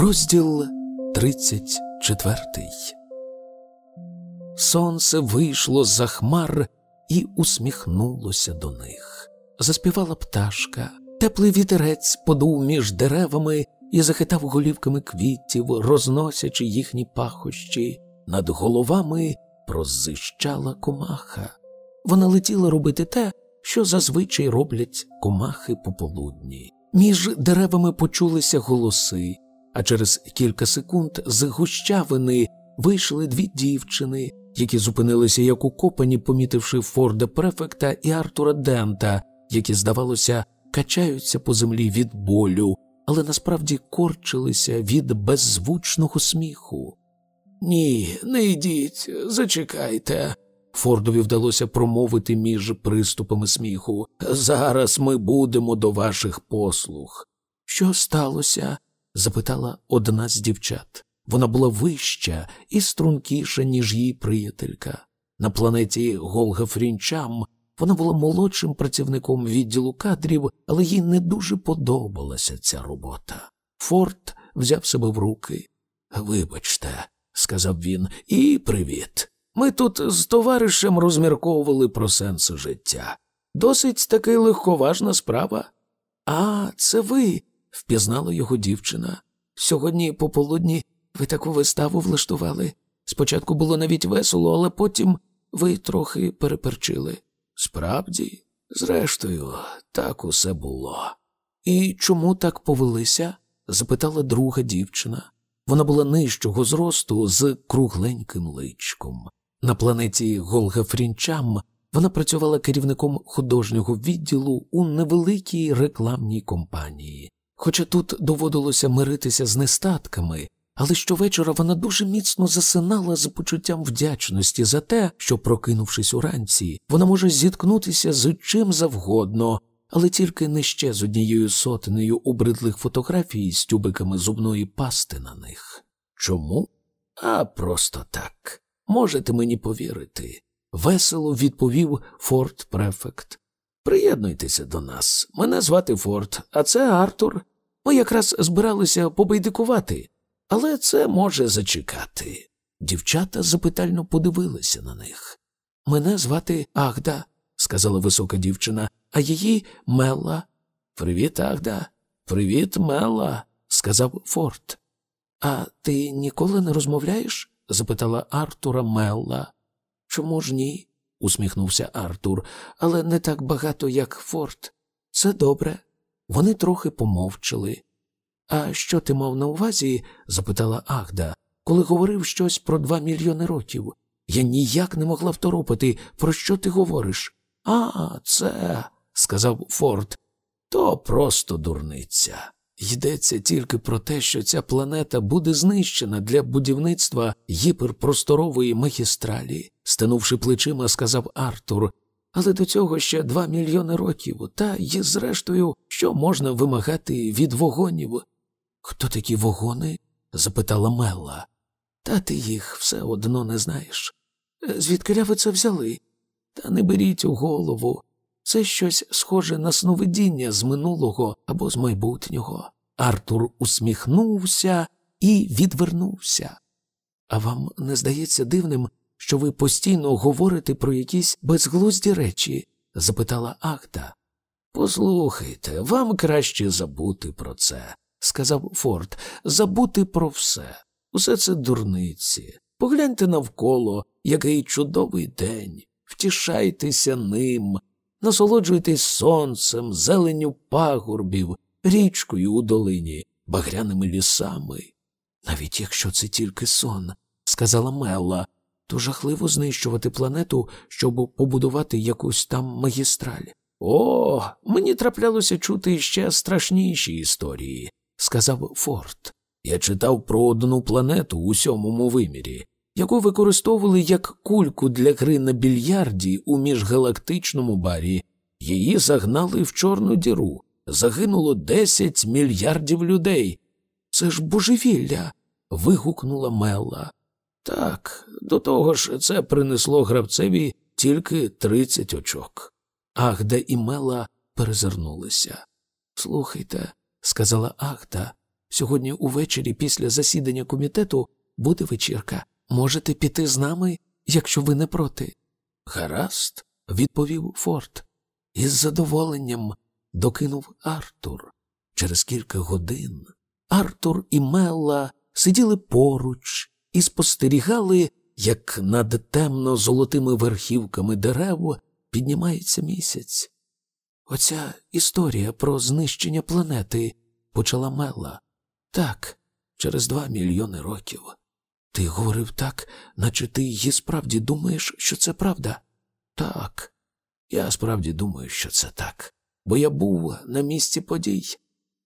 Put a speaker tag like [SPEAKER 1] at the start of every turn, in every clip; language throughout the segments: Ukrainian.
[SPEAKER 1] Розділ 34 Сонце вийшло за хмар і усміхнулося до них. Заспівала пташка, теплий вітерець подув між деревами і захитав голівками квітів, розносячи їхні пахощі. Над головами прозищала комаха. Вона летіла робити те, що зазвичай роблять комахи пополудні. Між деревами почулися голоси, а через кілька секунд з гущавини вийшли дві дівчини, які зупинилися як укопані, помітивши Форда Префекта і Артура Дента, які, здавалося, качаються по землі від болю, але насправді корчилися від беззвучного сміху. Ні, не йдіть, зачекайте. Фордові вдалося промовити між приступами сміху. Зараз ми будемо до ваших послуг. Що сталося? Запитала одна з дівчат. Вона була вища і стрункіша, ніж її приятелька. На планеті Голга Фрінчам вона була молодшим працівником відділу кадрів, але їй не дуже подобалася ця робота. Форд взяв себе в руки. Вибачте, сказав він, і привіт. Ми тут з товаришем розмірковували про сенс життя. Досить таки легковажна справа. А, це ви, впізнала його дівчина. Сьогодні пополудні ви таку виставу влаштували. Спочатку було навіть весело, але потім ви трохи переперчили. Справді, зрештою, так усе було. І чому так повелися? запитала друга дівчина. Вона була нижчого зросту з кругленьким личком. На планеті Голга Фрінчам вона працювала керівником художнього відділу у невеликій рекламній компанії. Хоча тут доводилося миритися з нестатками, але щовечора вона дуже міцно засинала з почуттям вдячності за те, що, прокинувшись уранці, вона може зіткнутися з чим завгодно, але тільки не ще з однією сотнею обридлих фотографій з тюбиками зубної пасти на них. Чому? А просто так. Можете мені повірити, весело відповів Форт Префект. Приєднуйтеся до нас. Мене звати Форт, а це Артур. Ми якраз збиралися побайдикувати, але це може зачекати. Дівчата запитально подивилися на них. Мене звати Агда, сказала висока дівчина, а її Мелла. Привіт, Агда. Привіт, Мелла, сказав Форт. А ти ніколи не розмовляєш? запитала Артура Мелла. Чому ж ні? Усміхнувся Артур, але не так багато, як Форт. Це добре. Вони трохи помовчали. А що ти мав на увазі? запитала Агда, коли говорив щось про два мільйони років. Я ніяк не могла второпати, про що ти говориш. А, це, сказав Форд, то просто дурниця. Йдеться тільки про те, що ця планета буде знищена для будівництва гіперпросторової магістралі, стенувши плечима, сказав Артур. Але до цього ще два мільйони років, та й, зрештою, що можна вимагати від вогонів. Хто такі вогони? запитала Мелла. Та ти їх все одно не знаєш. Звідки ви це взяли? Та не беріть у голову. Це щось схоже на сновидіння з минулого або з майбутнього. Артур усміхнувся і відвернувся. А вам не здається дивним, що ви постійно говорите про якісь безглузді речі? запитала Ахта. Послухайте, вам краще забути про це, сказав Форд, забути про все. Усе це дурниці. Погляньте навколо, який чудовий день. Втішайтеся ним, насолоджуйтесь сонцем, зеленню пагорбів, річкою у долині, багряними лісами. Навіть якщо це тільки сон, сказала Мелла, то жахливо знищувати планету, щоб побудувати якусь там магістраль. О, мені траплялося чути ще страшніші історії, сказав Форд. Я читав про одну планету у сьомому вимірі, яку використовували як кульку для гри на більярді у міжгалактичному барі. Її загнали в Чорну діру. Загинуло десять мільярдів людей. Це ж божевілля. вигукнула Мелла. Так, до того ж, це принесло гравцеві тільки тридцять очок. Агда і Мела перезирнулися. Слухайте, сказала Агда, Сьогодні увечері, після засідання комітету, буде вечірка. Можете піти з нами, якщо ви не проти. Гаразд, відповів Форд. Із задоволенням докинув Артур. Через кілька годин Артур і Мелла сиділи поруч і спостерігали, як над темно золотими верхівками дерев піднімається місяць. Оця історія про знищення планети, почала Мелла. Так, через два мільйони років. Ти говорив так, наче ти її справді думаєш, що це правда? Так, я справді думаю, що це так, бо я був на місці подій.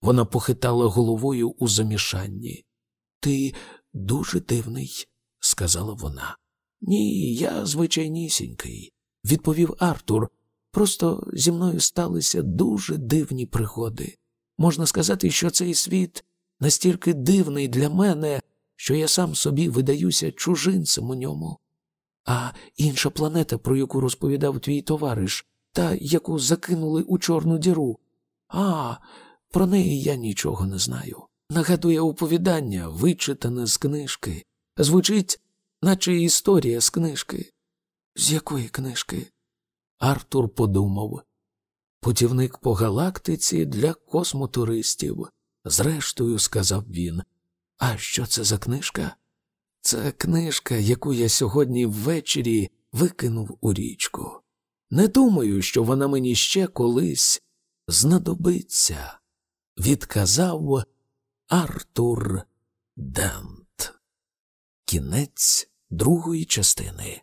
[SPEAKER 1] Вона похитала головою у замішанні. Ти дуже дивний, сказала вона. Ні, я звичайнісінький, відповів Артур. Просто зі мною сталися дуже дивні пригоди. Можна сказати, що цей світ настільки дивний для мене, що я сам собі видаюся чужинцем у ньому. А інша планета, про яку розповідав твій товариш, та яку закинули у Чорну діру. А, про неї я нічого не знаю. Нагадує оповідання, вичитане з книжки. Звучить, наче історія з книжки. З якої книжки? Артур подумав. Путівник по галактиці для космотуристів. Зрештою, сказав він. А що це за книжка? Це книжка, яку я сьогодні ввечері викинув у річку. Не думаю, що вона мені ще колись знадобиться, відказав Артур Дент. Кінець другої частини.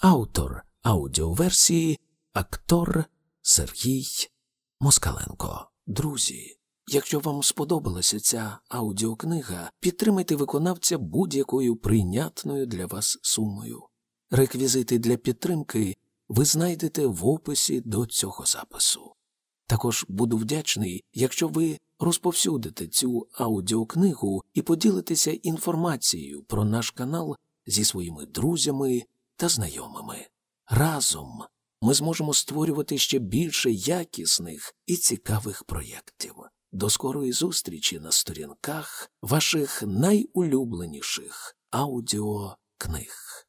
[SPEAKER 1] Автор аудіоверсії, актор Сергій Москаленко. Друзі. Якщо вам сподобалася ця аудіокнига, підтримайте виконавця будь-якою прийнятною для вас сумою. Реквізити для підтримки ви знайдете в описі до цього запису. Також буду вдячний, якщо ви розповсюдите цю аудіокнигу і поділитеся інформацією про наш канал зі своїми друзями та знайомими. Разом ми зможемо створювати ще більше якісних і цікавих проєктів. До скорої зустрічі на сторінках ваших найулюбленіших аудіокниг.